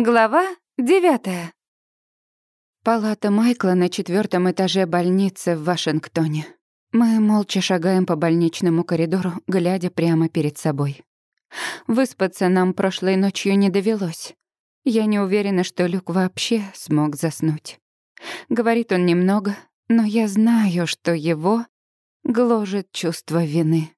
Глава девятая. Палата Майкла на четвертом этаже больницы в Вашингтоне. Мы молча шагаем по больничному коридору, глядя прямо перед собой. Выспаться нам прошлой ночью не довелось. Я не уверена, что Люк вообще смог заснуть. Говорит он немного, но я знаю, что его гложет чувство вины.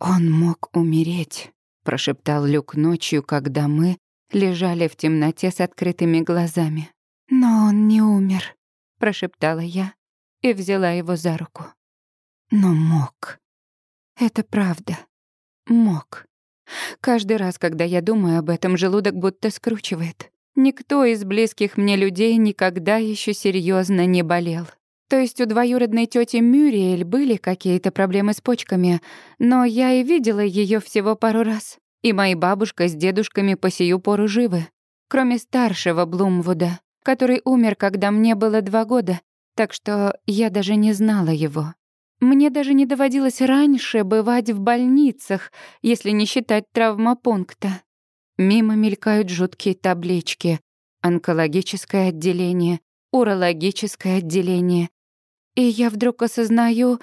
«Он мог умереть», — прошептал Люк ночью, когда мы лежали в темноте с открытыми глазами. «Но он не умер», — прошептала я и взяла его за руку. «Но мог. Это правда. Мог. Каждый раз, когда я думаю об этом, желудок будто скручивает. Никто из близких мне людей никогда еще серьезно не болел. То есть у двоюродной тети Мюриэль были какие-то проблемы с почками, но я и видела ее всего пару раз. И мои бабушка с дедушками по сию пору живы. Кроме старшего Блумвуда, который умер, когда мне было два года, так что я даже не знала его. Мне даже не доводилось раньше бывать в больницах, если не считать травмопункта. Мимо мелькают жуткие таблички. Онкологическое отделение, урологическое отделение. И я вдруг осознаю,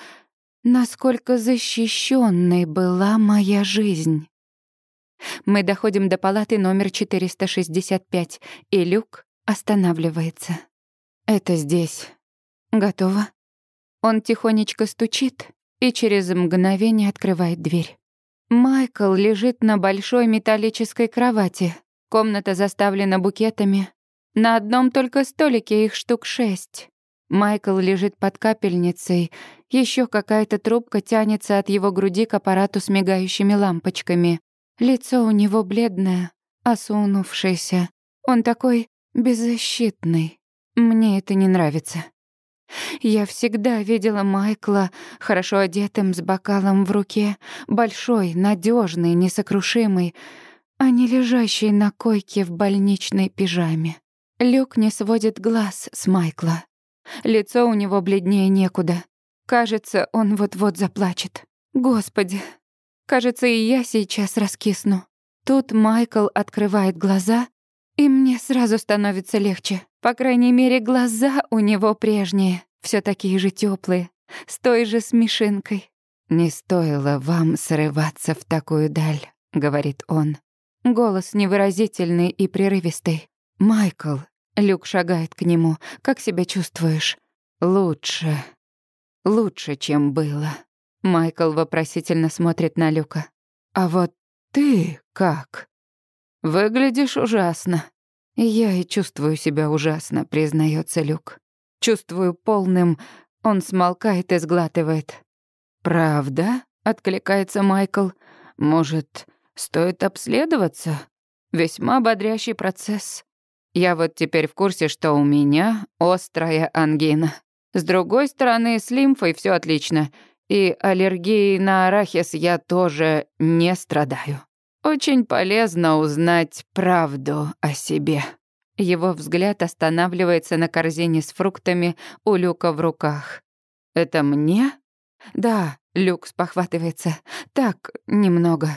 насколько защищенной была моя жизнь. Мы доходим до палаты номер 465, и люк останавливается. Это здесь. Готово. Он тихонечко стучит и через мгновение открывает дверь. Майкл лежит на большой металлической кровати. Комната заставлена букетами. На одном только столике их штук шесть. Майкл лежит под капельницей. Еще какая-то трубка тянется от его груди к аппарату с мигающими лампочками. Лицо у него бледное, осунувшееся. Он такой беззащитный. Мне это не нравится. Я всегда видела Майкла хорошо одетым, с бокалом в руке, большой, надежный, несокрушимый, а не лежащий на койке в больничной пижаме. Люк не сводит глаз с Майкла. Лицо у него бледнее некуда. Кажется, он вот-вот заплачет. Господи, Кажется, и я сейчас раскисну. Тут Майкл открывает глаза, и мне сразу становится легче. По крайней мере, глаза у него прежние, все такие же теплые, с той же смешинкой. «Не стоило вам срываться в такую даль», — говорит он. Голос невыразительный и прерывистый. «Майкл», — Люк шагает к нему, — «как себя чувствуешь?» «Лучше. Лучше, чем было». Майкл вопросительно смотрит на Люка. «А вот ты как?» «Выглядишь ужасно». «Я и чувствую себя ужасно», — признается Люк. «Чувствую полным...» Он смолкает и сглатывает. «Правда?» — откликается Майкл. «Может, стоит обследоваться? Весьма бодрящий процесс. Я вот теперь в курсе, что у меня острая ангина. С другой стороны, с лимфой все отлично. И аллергией на арахис я тоже не страдаю. Очень полезно узнать правду о себе. Его взгляд останавливается на корзине с фруктами у Люка в руках. «Это мне?» «Да», — Люк спохватывается. «Так, немного.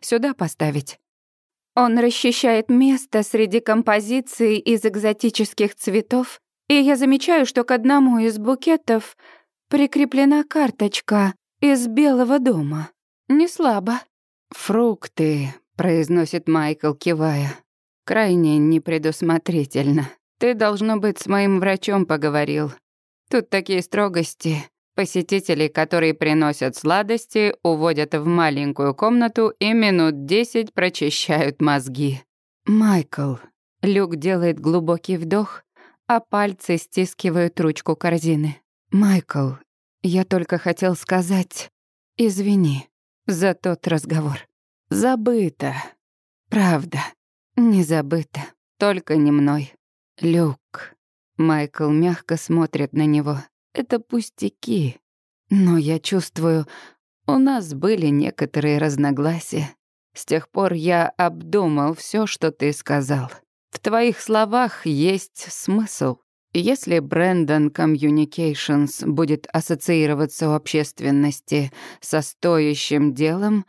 Сюда поставить». Он расчищает место среди композиций из экзотических цветов, и я замечаю, что к одному из букетов прикреплена карточка из Белого дома. Не слабо. «Фрукты», — произносит Майкл, кивая. «Крайне непредусмотрительно. Ты, должно быть, с моим врачом поговорил. Тут такие строгости. Посетителей, которые приносят сладости, уводят в маленькую комнату и минут десять прочищают мозги. Майкл. Люк делает глубокий вдох, а пальцы стискивают ручку корзины. «Майкл, я только хотел сказать, извини за тот разговор. Забыто. Правда, не забыто, только не мной. Люк». Майкл мягко смотрит на него. «Это пустяки. Но я чувствую, у нас были некоторые разногласия. С тех пор я обдумал все, что ты сказал. В твоих словах есть смысл. Если Brandon Communications будет ассоциироваться у общественности со стоящим делом,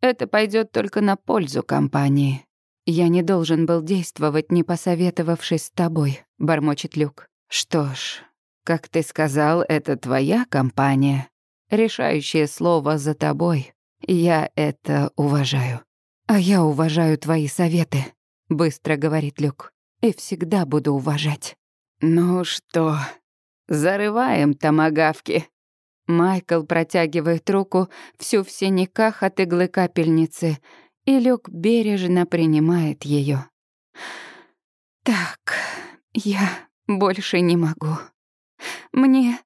это пойдет только на пользу компании. «Я не должен был действовать, не посоветовавшись с тобой», — бормочет Люк. «Что ж, как ты сказал, это твоя компания. Решающее слово за тобой. Я это уважаю». «А я уважаю твои советы», — быстро говорит Люк. «И всегда буду уважать». «Ну что, зарываем томагавки?» Майкл протягивает руку, всю в синяках от иглы капельницы, и Люк бережно принимает ее. «Так, я больше не могу. Мне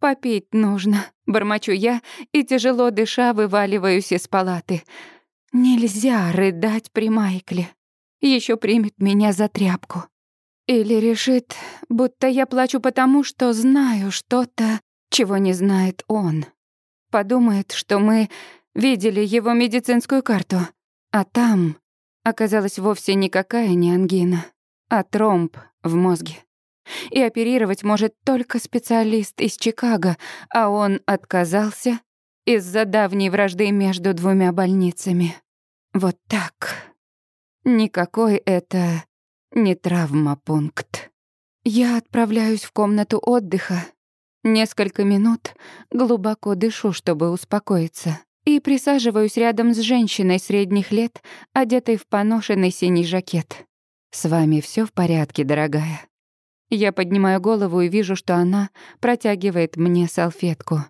попить нужно», — бормочу я и, тяжело дыша, вываливаюсь из палаты. «Нельзя рыдать при Майкле. Еще примет меня за тряпку. Или решит, будто я плачу потому, что знаю что-то, чего не знает он. Подумает, что мы видели его медицинскую карту, а там оказалась вовсе никакая не ангина, а тромб в мозге. И оперировать может только специалист из Чикаго, а он отказался из-за давней вражды между двумя больницами. Вот так. Никакой это не травмопункт. Я отправляюсь в комнату отдыха. Несколько минут глубоко дышу, чтобы успокоиться и присаживаюсь рядом с женщиной средних лет, одетой в поношенный синий жакет. «С вами все в порядке, дорогая?» Я поднимаю голову и вижу, что она протягивает мне салфетку.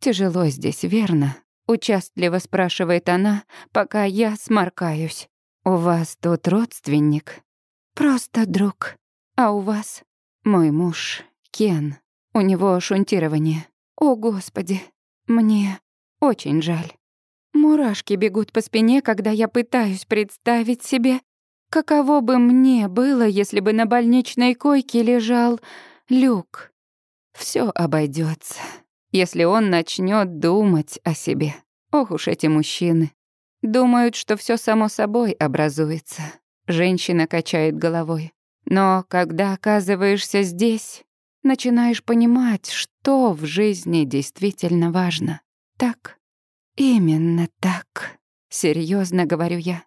«Тяжело здесь, верно?» — участливо спрашивает она, пока я сморкаюсь. «У вас тут родственник?» «Просто друг. А у вас?» «Мой муж, Кен. У него шунтирование. О, Господи, мне очень жаль. Мурашки бегут по спине, когда я пытаюсь представить себе, каково бы мне было, если бы на больничной койке лежал Люк. Все обойдется, если он начнет думать о себе. Ох уж эти мужчины. Думают, что все само собой образуется. Женщина качает головой. Но когда оказываешься здесь, начинаешь понимать, что в жизни действительно важно. Так, именно так, серьезно говорю я.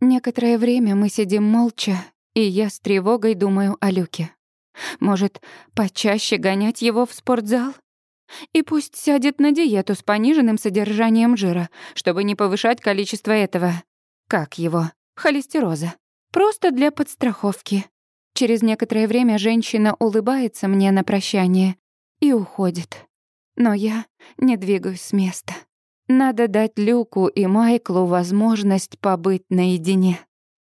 Некоторое время мы сидим молча, и я с тревогой думаю о Люке. Может, почаще гонять его в спортзал? И пусть сядет на диету с пониженным содержанием жира, чтобы не повышать количество этого... Как его? Холестероза. Просто для подстраховки. Через некоторое время женщина улыбается мне на прощание и уходит. Но я не двигаюсь с места. Надо дать Люку и Майклу возможность побыть наедине.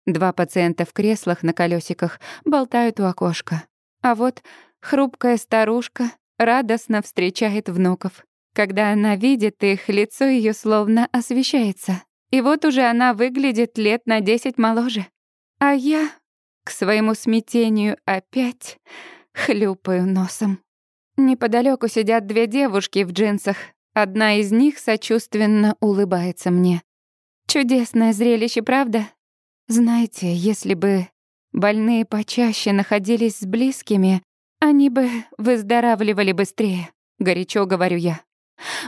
Два пациента в креслах на колесиках болтают у окошка. А вот хрупкая старушка радостно встречает внуков. Когда она видит их, лицо ее словно освещается. И вот уже она выглядит лет на десять моложе. А я к своему смятению опять хлюпаю носом. Неподалеку сидят две девушки в джинсах. Одна из них сочувственно улыбается мне. Чудесное зрелище, правда? Знаете, если бы больные почаще находились с близкими, они бы выздоравливали быстрее, горячо говорю я.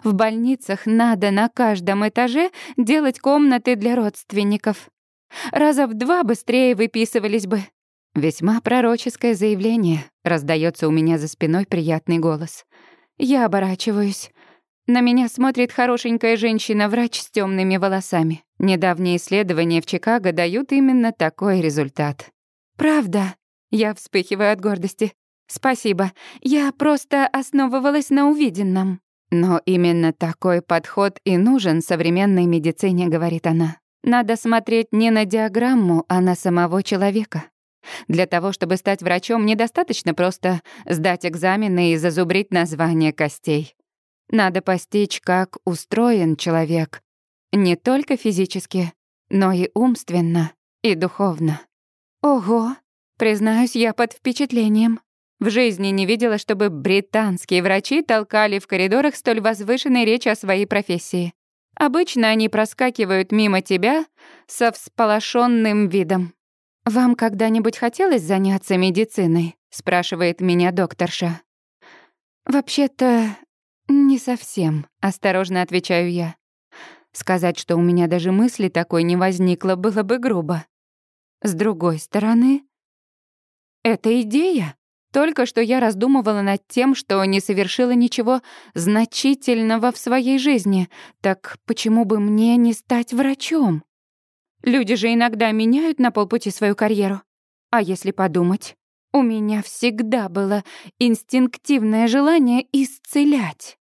В больницах надо на каждом этаже делать комнаты для родственников. Раза в два быстрее выписывались бы. Весьма пророческое заявление. Раздается у меня за спиной приятный голос. Я оборачиваюсь. На меня смотрит хорошенькая женщина-врач с темными волосами. Недавние исследования в Чикаго дают именно такой результат. Правда? Я вспыхиваю от гордости. Спасибо. Я просто основывалась на увиденном. Но именно такой подход и нужен современной медицине, говорит она. Надо смотреть не на диаграмму, а на самого человека. Для того, чтобы стать врачом, недостаточно просто сдать экзамены и зазубрить название костей. Надо постичь, как устроен человек. Не только физически, но и умственно, и духовно. Ого, признаюсь, я под впечатлением. В жизни не видела, чтобы британские врачи толкали в коридорах столь возвышенной речи о своей профессии. Обычно они проскакивают мимо тебя со всполошенным видом. «Вам когда-нибудь хотелось заняться медициной?» — спрашивает меня докторша. «Вообще-то, не совсем», — осторожно отвечаю я. Сказать, что у меня даже мысли такой не возникло, было бы грубо. С другой стороны, это идея. Только что я раздумывала над тем, что не совершила ничего значительного в своей жизни. Так почему бы мне не стать врачом? Люди же иногда меняют на полпути свою карьеру. А если подумать, у меня всегда было инстинктивное желание исцелять.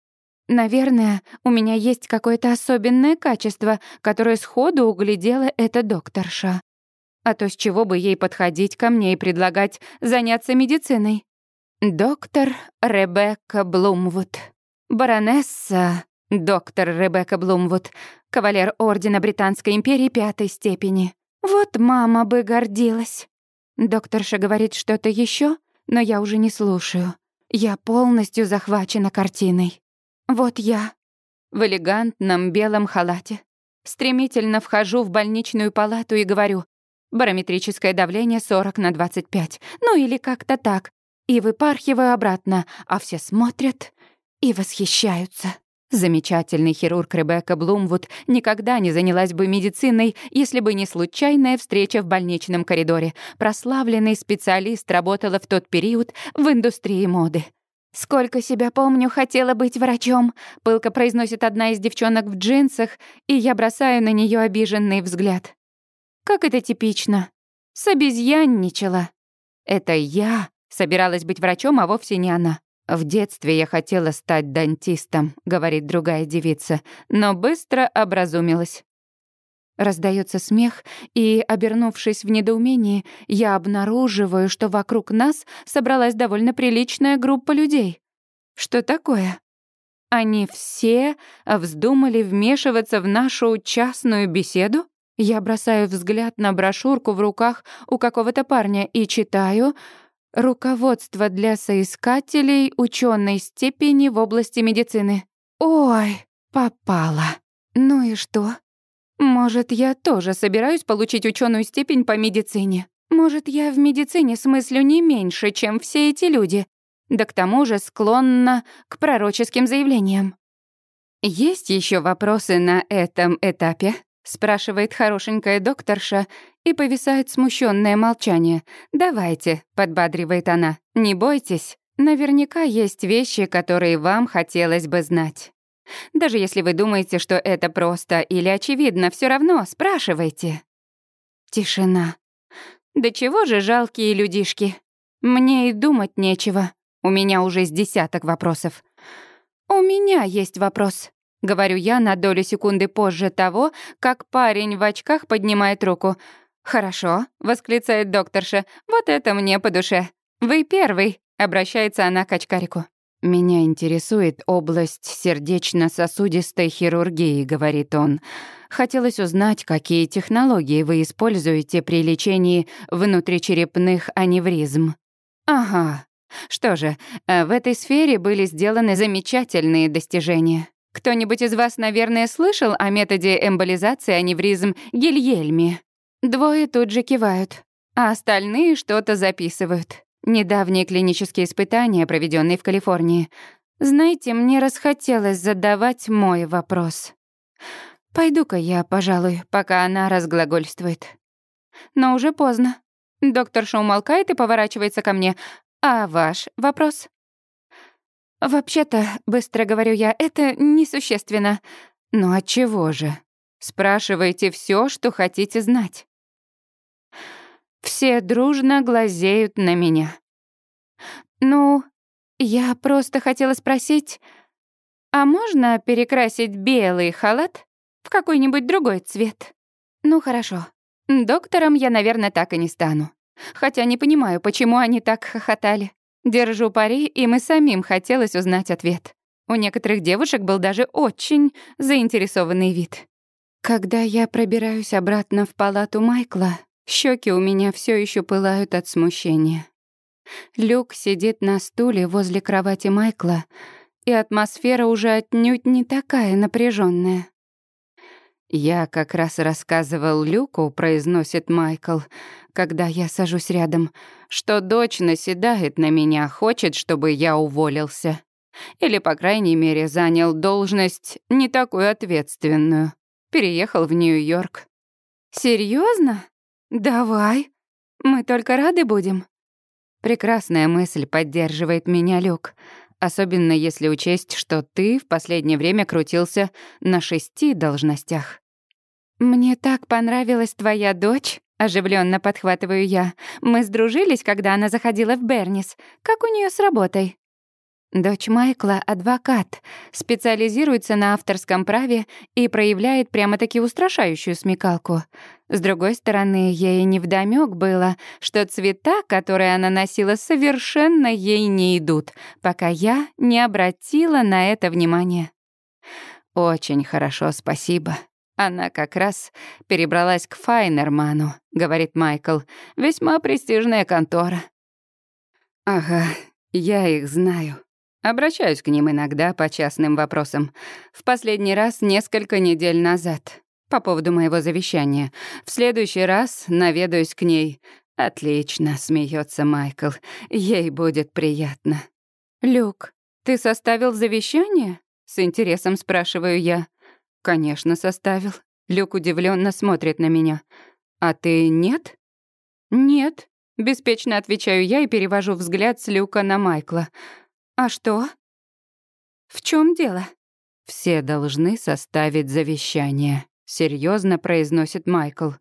Наверное, у меня есть какое-то особенное качество, которое сходу углядела эта докторша. А то с чего бы ей подходить ко мне и предлагать заняться медициной? Доктор Ребекка Блумвуд. Баронесса доктор Ребекка Блумвуд, кавалер Ордена Британской империи пятой степени. Вот мама бы гордилась. Докторша говорит что-то еще, но я уже не слушаю. Я полностью захвачена картиной. Вот я в элегантном белом халате. Стремительно вхожу в больничную палату и говорю, Барометрическое давление 40 на 25. Ну или как-то так. И выпархиваю обратно, а все смотрят и восхищаются. Замечательный хирург Ребекка Блумвуд никогда не занялась бы медициной, если бы не случайная встреча в больничном коридоре. Прославленный специалист работала в тот период в индустрии моды. «Сколько себя помню, хотела быть врачом», — пылко произносит одна из девчонок в джинсах, и я бросаю на нее обиженный взгляд. Как это типично. С обезьянничала. Это я собиралась быть врачом, а вовсе не она. В детстве я хотела стать дантистом, говорит другая девица, но быстро образумилась. Раздается смех, и, обернувшись в недоумении, я обнаруживаю, что вокруг нас собралась довольно приличная группа людей. Что такое? Они все вздумали вмешиваться в нашу частную беседу? Я бросаю взгляд на брошюрку в руках у какого-то парня и читаю «Руководство для соискателей ученой степени в области медицины». Ой, попала. Ну и что? Может, я тоже собираюсь получить ученую степень по медицине? Может, я в медицине смыслю не меньше, чем все эти люди? Да к тому же склонна к пророческим заявлениям. Есть еще вопросы на этом этапе? Спрашивает хорошенькая докторша, и повисает смущенное молчание. «Давайте», — подбадривает она, — «не бойтесь. Наверняка есть вещи, которые вам хотелось бы знать. Даже если вы думаете, что это просто или очевидно, все равно спрашивайте». Тишина. «Да чего же жалкие людишки? Мне и думать нечего. У меня уже с десяток вопросов». «У меня есть вопрос», — говорю я на долю секунды позже того, как парень в очках поднимает руку. «Хорошо», — восклицает докторша, — «вот это мне по душе. Вы первый», — обращается она к очкарику. «Меня интересует область сердечно-сосудистой хирургии», — говорит он. «Хотелось узнать, какие технологии вы используете при лечении внутричерепных аневризм». «Ага. Что же, э, в этой сфере были сделаны замечательные достижения. Кто-нибудь из вас, наверное, слышал о методе эмболизации аневризм Гильельми? Двое тут же кивают, а остальные что-то записывают. Недавние клинические испытания, проведенные в Калифорнии. Знаете, мне расхотелось задавать мой вопрос. Пойду-ка я, пожалуй, пока она разглагольствует. Но уже поздно. Докторша умолкает и поворачивается ко мне. А ваш вопрос? «Вообще-то, — быстро говорю я, — это несущественно. Но от чего же? Спрашивайте все, что хотите знать». Все дружно глазеют на меня. «Ну, я просто хотела спросить, а можно перекрасить белый халат в какой-нибудь другой цвет?» «Ну, хорошо. Доктором я, наверное, так и не стану. Хотя не понимаю, почему они так хохотали. Держу пари, и самим хотелось узнать ответ. У некоторых девушек был даже очень заинтересованный вид. Когда я пробираюсь обратно в палату Майкла, щеки у меня все еще пылают от смущения. Люк сидит на стуле возле кровати Майкла, и атмосфера уже отнюдь не такая напряженная. «Я как раз рассказывал Люку», — произносит Майкл, когда я сажусь рядом, что дочь наседает на меня, хочет, чтобы я уволился. Или, по крайней мере, занял должность не такую ответственную. Переехал в Нью-Йорк. Серьезно? «Давай. Мы только рады будем». Прекрасная мысль поддерживает меня, Люк. Особенно если учесть, что ты в последнее время крутился на шести должностях. «Мне так понравилась твоя дочь», — оживленно подхватываю я. «Мы сдружились, когда она заходила в Бернис. Как у нее с работой?» Дочь Майкла — адвокат, специализируется на авторском праве и проявляет прямо-таки устрашающую смекалку. С другой стороны, ей невдомёк было, что цвета, которые она носила, совершенно ей не идут, пока я не обратила на это внимание. «Очень хорошо, спасибо», она как раз перебралась к Файнерману, говорит Майкл. Весьма престижная контора. Ага, я их знаю. Обращаюсь к ним иногда по частным вопросам. В последний раз несколько недель назад. По поводу моего завещания. В следующий раз наведаюсь к ней. Отлично, смеется Майкл. Ей будет приятно. Люк, ты составил завещание? С интересом спрашиваю я. Конечно, составил. Люк удивленно смотрит на меня. А ты нет? Нет. Беспечно отвечаю я и перевожу взгляд с Люка на Майкла. «А что? В чем дело?» «Все должны составить завещание», — серьезно произносит Майкл.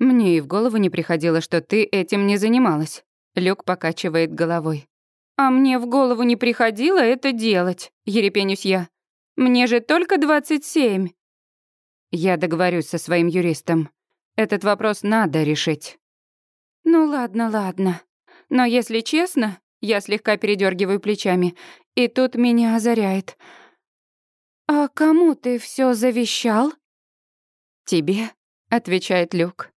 «Мне и в голову не приходило, что ты этим не занималась». Люк покачивает головой. «А мне в голову не приходило это делать», — ерепенюсь я. «Мне же только двадцать семь». Я договорюсь со своим юристом. Этот вопрос надо решить. «Ну ладно, ладно. Но если честно, я слегка передергиваю плечами, и тут меня озаряет. «А кому ты все завещал?» «Тебе», — отвечает Люк.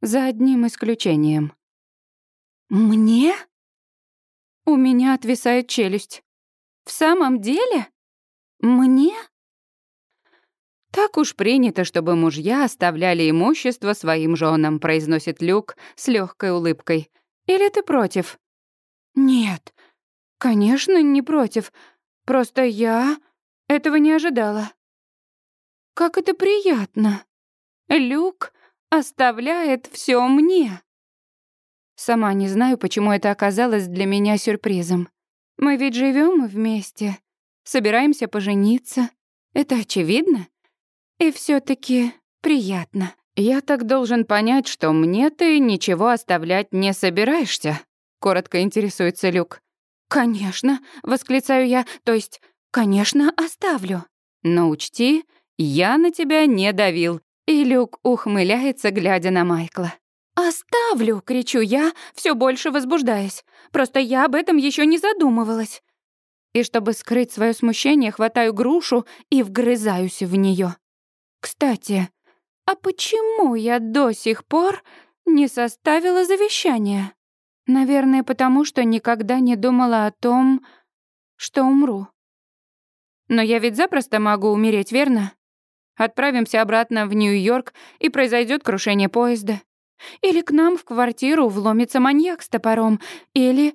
«За одним исключением». «Мне?» У меня отвисает челюсть. «В самом деле? Мне?» «Так уж принято, чтобы мужья оставляли имущество своим женам», произносит Люк с легкой улыбкой. «Или ты против?» «Нет, конечно, не против. Просто я этого не ожидала». «Как это приятно! Люк оставляет все мне!» Сама не знаю, почему это оказалось для меня сюрпризом. Мы ведь живем вместе, собираемся пожениться. Это очевидно. И все таки приятно. Я так должен понять, что мне ты ничего оставлять не собираешься, коротко интересуется Люк. «Конечно», — восклицаю я, то есть, «конечно, оставлю». Но учти, я на тебя не давил. И Люк ухмыляется, глядя на Майкла. «Оставлю!» — кричу я, все больше возбуждаясь. Просто я об этом еще не задумывалась. И чтобы скрыть свое смущение, хватаю грушу и вгрызаюсь в нее. Кстати, а почему я до сих пор не составила завещание? Наверное, потому что никогда не думала о том, что умру. Но я ведь запросто могу умереть, верно? Отправимся обратно в Нью-Йорк, и произойдет крушение поезда. Или к нам в квартиру вломится маньяк с топором. Или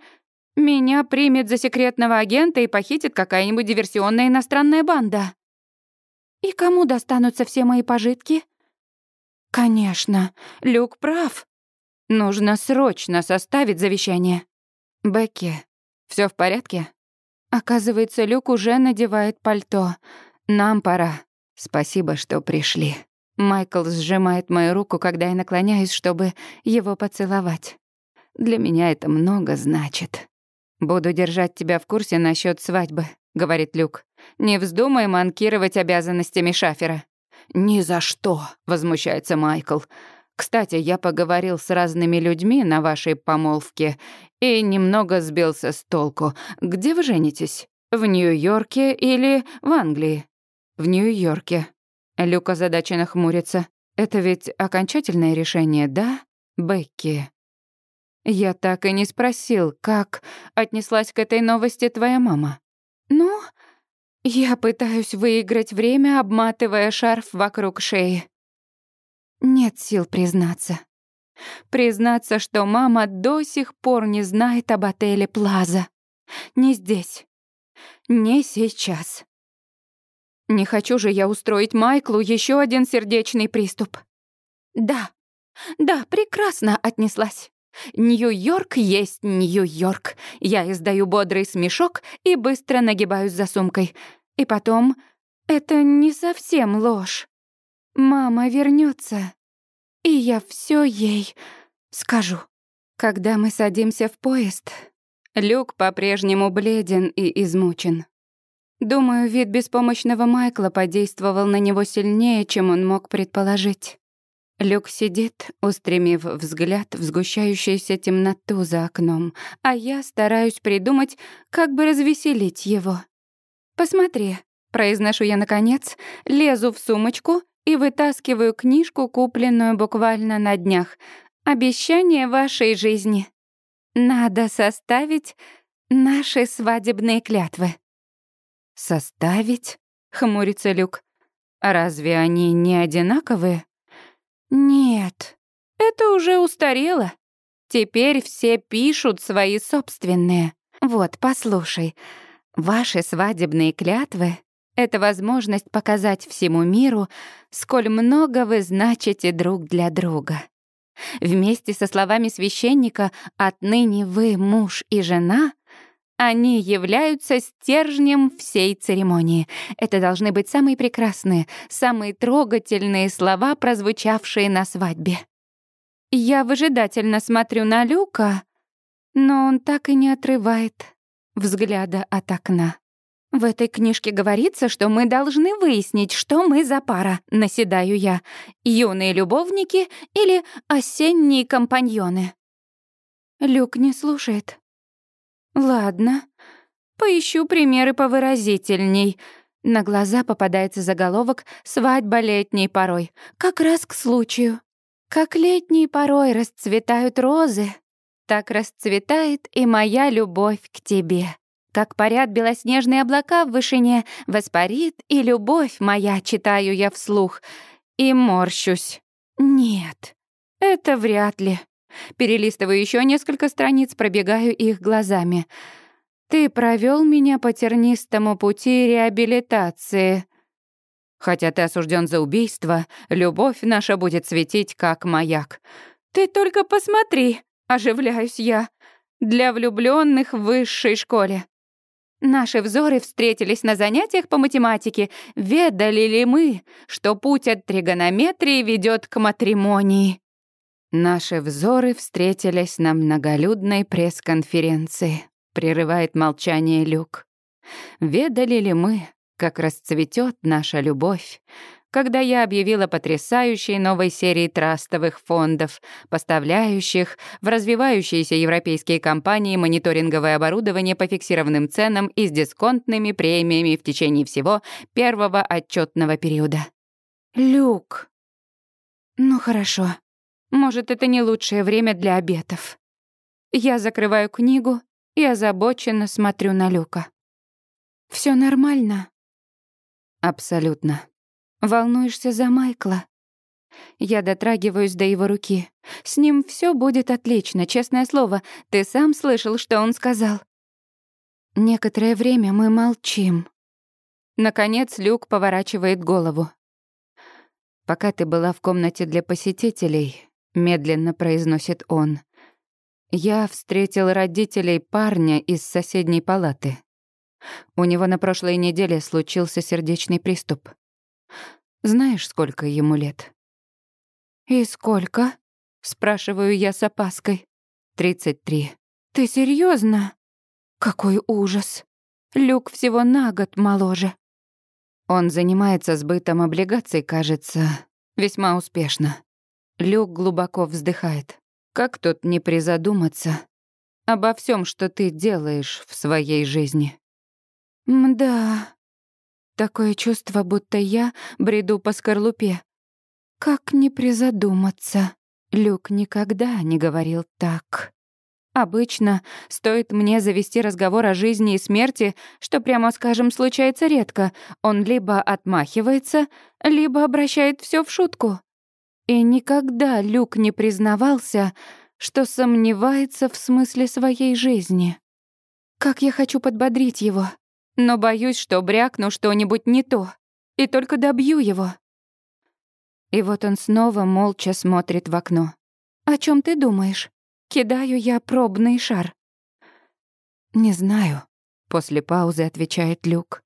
меня примет за секретного агента и похитит какая-нибудь диверсионная иностранная банда. И кому достанутся все мои пожитки? Конечно, Люк прав. Нужно срочно составить завещание. Бекки, все в порядке? Оказывается, Люк уже надевает пальто. Нам пора. Спасибо, что пришли. Майкл сжимает мою руку, когда я наклоняюсь, чтобы его поцеловать. Для меня это много значит. Буду держать тебя в курсе насчет свадьбы, говорит Люк. Не вздумай манкировать обязанностями шафера. Ни за что, возмущается Майкл. Кстати, я поговорил с разными людьми на вашей помолвке и немного сбился с толку. Где вы женитесь? В Нью-Йорке или в Англии? В Нью-Йорке. Люка озадаченно хмурится. Это ведь окончательное решение, да, Бекки? Я так и не спросил, как отнеслась к этой новости твоя мама. Ну, я пытаюсь выиграть время, обматывая шарф вокруг шеи. Нет сил признаться. Признаться, что мама до сих пор не знает об отеле Плаза. Не здесь. Не сейчас. Не хочу же я устроить Майклу еще один сердечный приступ. Да, Да, прекрасно отнеслась. Нью-Йорк есть Нью-Йорк. Я издаю бодрый смешок и быстро нагибаюсь за сумкой. И потом, это не совсем ложь. Мама вернется, и я все ей скажу. Когда мы садимся в поезд, Люк по-прежнему бледен и измучен. Думаю, вид беспомощного Майкла подействовал на него сильнее, чем он мог предположить. Люк сидит, устремив взгляд в сгущающуюся темноту за окном, а я стараюсь придумать, как бы развеселить его. «Посмотри», — произношу я наконец, лезу в сумочку и вытаскиваю книжку, купленную буквально на днях. «Обещание вашей жизни». Надо составить наши свадебные клятвы. «Составить?» — хмурится Люк. «Разве они не одинаковые?» Нет, это уже устарело. Теперь все пишут свои собственные. Вот, послушай. Ваши свадебные клятвы — это возможность показать всему миру, сколь много вы значите друг для друга. Вместе со словами священника «Отныне вы муж и жена» Они являются стержнем всей церемонии. Это должны быть самые прекрасные, самые трогательные слова, прозвучавшие на свадьбе. Я выжидательно смотрю на Люка, но он так и не отрывает взгляда от окна. В этой книжке говорится, что мы должны выяснить, что мы за пара, наседаю я. Юные любовники или осенние компаньоны. Люк не слушает. Ладно, поищу примеры повыразительней. На глаза попадается заголовок «Свадьба летней порой». Как раз к случаю. Как летней порой расцветают розы, так расцветает и моя любовь к тебе. Как парят белоснежные облака в вышине, воспарит и любовь моя, читаю я вслух, и морщусь. Нет, это вряд ли. Перелистываю еще несколько страниц, пробегаю их глазами. «Ты провел меня по тернистому пути реабилитации. Хотя ты осужден за убийство, любовь наша будет светить, как маяк. Ты только посмотри!» — оживляюсь я. «Для влюбленных в высшей школе. Наши взоры встретились на занятиях по математике. Ведали ли мы, что путь от тригонометрии ведет к матримонии? Наши взоры встретились на многолюдной пресс-конференции. Прерывает молчание Люк. Ведали ли мы, как расцветет наша любовь, когда я объявила потрясающей новой серии трастовых фондов, поставляющих в развивающиеся европейские компании мониторинговое оборудование по фиксированным ценам и с дисконтными премиями в течение всего первого отчетного периода. Люк. Ну хорошо. Может, это не лучшее время для обетов. Я закрываю книгу и озабоченно смотрю на Люка. Все нормально?» «Абсолютно. Волнуешься за Майкла?» Я дотрагиваюсь до его руки. С ним все будет отлично, честное слово. Ты сам слышал, что он сказал. Некоторое время мы молчим. Наконец Люк поворачивает голову. Пока ты была в комнате для посетителей, медленно произносит он. Я встретил родителей парня из соседней палаты. У него на прошлой неделе случился сердечный приступ. Знаешь, сколько ему лет? И сколько? спрашиваю я с опаской. Тридцать три. Ты серьезно? Какой ужас. Люк всего на год моложе. Он занимается сбытом облигаций, кажется, весьма успешно. Люк глубоко вздыхает. Как тут не призадуматься обо всем, что ты делаешь в своей жизни? Мда. Такое чувство, будто я бреду по скорлупе. Как не призадуматься? Люк никогда не говорил так. Обычно стоит мне завести разговор о жизни и смерти, что, прямо скажем, случается редко, он либо отмахивается, либо обращает все в шутку. И никогда Люк не признавался, что сомневается в смысле своей жизни. Как я хочу подбодрить его, но боюсь, что брякну что-нибудь не то, и только добью его. И вот он снова молча смотрит в окно. «О чем ты думаешь? Кидаю я пробный шар». «Не знаю», — после паузы отвечает Люк.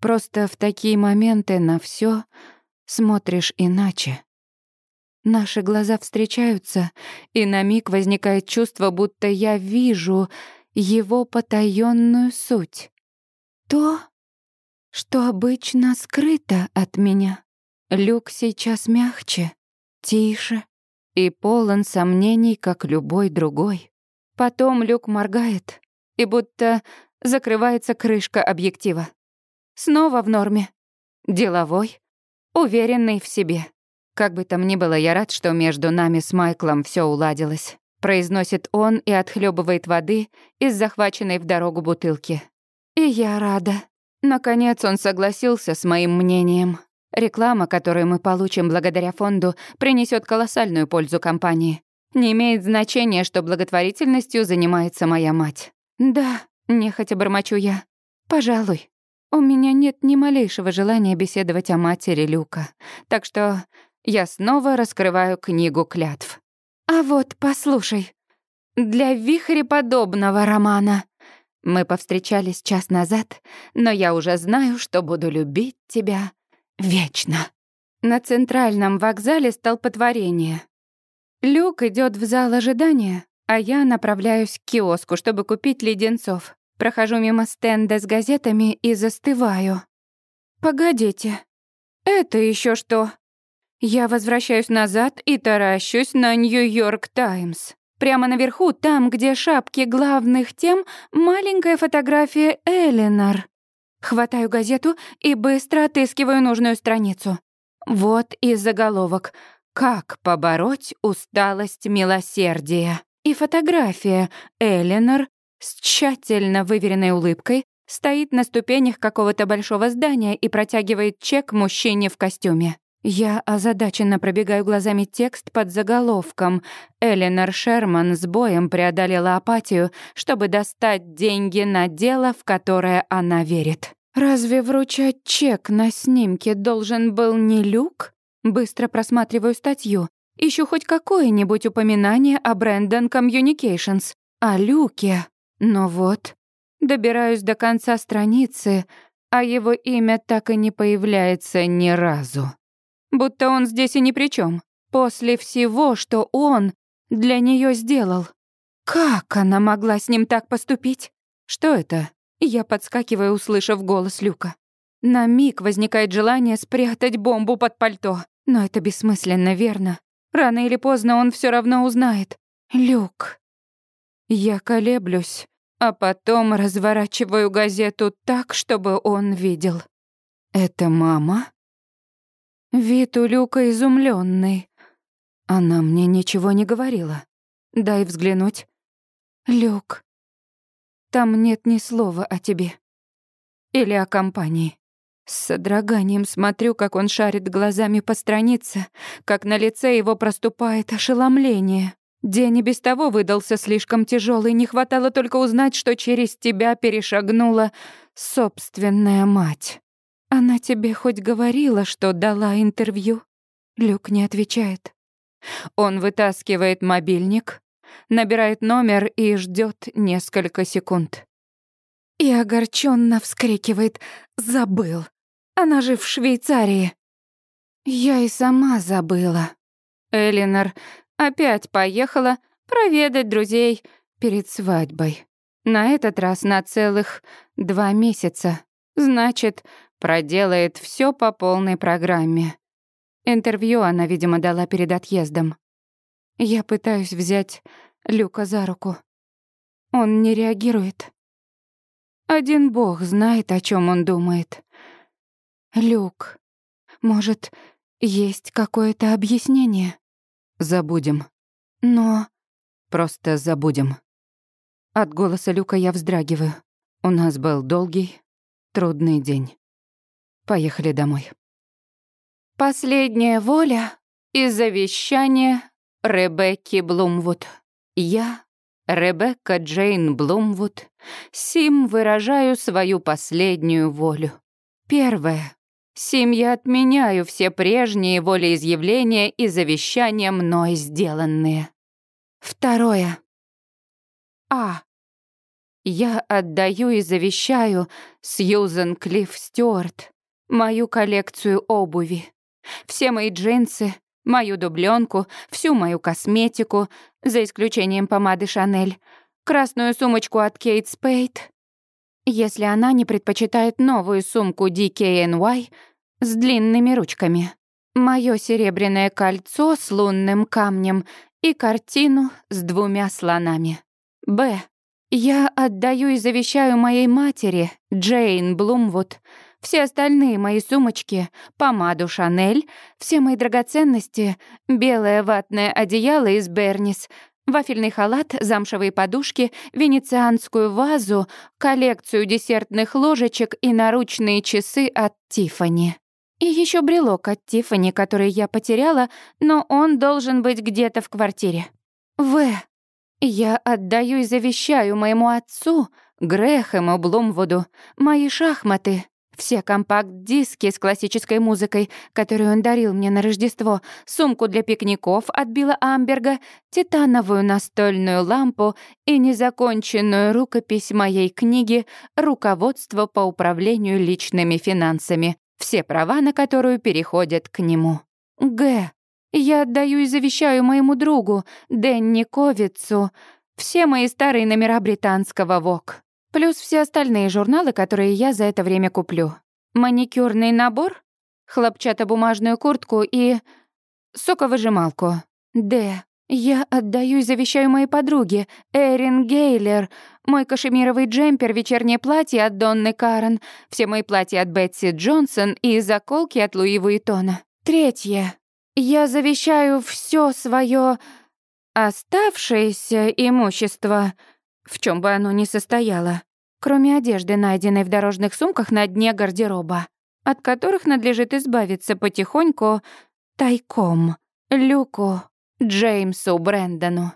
«Просто в такие моменты на все смотришь иначе». Наши глаза встречаются, и на миг возникает чувство, будто я вижу его потаённую суть. То, что обычно скрыто от меня. Люк сейчас мягче, тише и полон сомнений, как любой другой. Потом Люк моргает, и будто закрывается крышка объектива. Снова в норме. Деловой, уверенный в себе. Как бы там ни было, я рад, что между нами с Майклом все уладилось. Произносит он и отхлебывает воды из захваченной в дорогу бутылки. И я рада. Наконец он согласился с моим мнением. Реклама, которую мы получим благодаря фонду, принесет колоссальную пользу компании. Не имеет значения, что благотворительностью занимается моя мать. Да, нехотя бормочу я. Пожалуй. У меня нет ни малейшего желания беседовать о матери Люка. Так что я снова раскрываю книгу клятв. А вот, послушай, для вихреподобного романа мы повстречались час назад, но я уже знаю, что буду любить тебя вечно. На центральном вокзале столпотворение. Люк идет в зал ожидания, а я направляюсь к киоску, чтобы купить леденцов. Прохожу мимо стенда с газетами и застываю. Погодите, это еще что? Я возвращаюсь назад и таращусь на Нью-Йорк Таймс. Прямо наверху, там, где шапки главных тем, маленькая фотография Эленор. Хватаю газету и быстро отыскиваю нужную страницу. Вот и заголовок «Как побороть усталость милосердия». И фотография Эленор с тщательно выверенной улыбкой стоит на ступенях какого-то большого здания и протягивает чек мужчине в костюме. Я озадаченно пробегаю глазами текст под заголовком «Эленор Шерман с боем преодолела апатию, чтобы достать деньги на дело, в которое она верит». Разве вручать чек на снимке должен был не Люк? Быстро просматриваю статью. Ищу хоть какое-нибудь упоминание о Брэндон Communications, о Люке. Но вот, добираюсь до конца страницы, а его имя так и не появляется ни разу. Будто он здесь и ни при чем. После всего, что он для нее сделал. Как она могла с ним так поступить? Что это? Я подскакиваю, услышав голос Люка. На миг возникает желание спрятать бомбу под пальто. Но это бессмысленно, верно? Рано или поздно он все равно узнает. Люк. Я колеблюсь, а потом разворачиваю газету так, чтобы он видел. Это мама? Вид у Люка изумленный. Она мне ничего не говорила. Дай взглянуть. Люк, там нет ни слова о тебе. Или о компании. С содроганием смотрю, как он шарит глазами по странице, как на лице его проступает ошеломление. День и без того выдался слишком тяжелый, не хватало только узнать, что через тебя перешагнула собственная мать. «Она тебе хоть говорила, что дала интервью?» Люк не отвечает. Он вытаскивает мобильник, набирает номер и ждет несколько секунд. И огорченно вскрикивает «Забыл! Она же в Швейцарии!» Я и сама забыла. Элинор опять поехала проведать друзей перед свадьбой. На этот раз на целых два месяца. Значит, проделает все по полной программе. Интервью она, видимо, дала перед отъездом. Я пытаюсь взять Люка за руку. Он не реагирует. Один бог знает, о чем он думает. Люк, может, есть какое-то объяснение? Забудем. Но... Просто забудем. От голоса Люка я вздрагиваю. У нас был долгий, трудный день. Поехали домой. Последняя воля и завещание Ребекки Блумвуд. Я, Ребекка Джейн Блумвуд, сим выражаю свою последнюю волю. Первое. Семья отменяю все прежние волеизъявления и завещания мной сделанные. Второе. А. Я отдаю и завещаю Сьюзен Клифф Стюарт мою коллекцию обуви. Все мои джинсы, мою дубленку, всю мою косметику, за исключением помады Шанель, красную сумочку от Кейт Спейд, если она не предпочитает новую сумку DKNY с длинными ручками, моё серебряное кольцо с лунным камнем и картину с двумя слонами. Б. Я отдаю и завещаю моей матери, Джейн Блумвуд, все остальные мои сумочки, помаду Шанель, все мои драгоценности, белое ватное одеяло из Бернис, вафельный халат, замшевые подушки, венецианскую вазу, коллекцию десертных ложечек и наручные часы от Тифани. И еще брелок от Тифани, который я потеряла, но он должен быть где-то в квартире. В. Я отдаю и завещаю моему отцу, Грэхэму Блумвуду, мои шахматы, все компакт-диски с классической музыкой, которую он дарил мне на Рождество, сумку для пикников от Билла Амберга, титановую настольную лампу и незаконченную рукопись моей книги «Руководство по управлению личными финансами», все права на которую переходят к нему. Г. Я отдаю и завещаю моему другу, Дэнни Ковицу, все мои старые номера британского ВОК. Плюс все остальные журналы, которые я за это время куплю. Маникюрный набор, хлопчатобумажную куртку и соковыжималку. Д. Я отдаю и завещаю моей подруге, Эрин Гейлер, мой кашемировый джемпер, вечернее платье от Донны Карен, все мои платья от Бетси Джонсон и заколки от Луи Вуитона. Третье. Я завещаю все свое оставшееся имущество, в чем бы оно ни состояло, кроме одежды, найденной в дорожных сумках на дне гардероба, от которых надлежит избавиться потихоньку, тайком, Люку, Джеймсу Брэндону.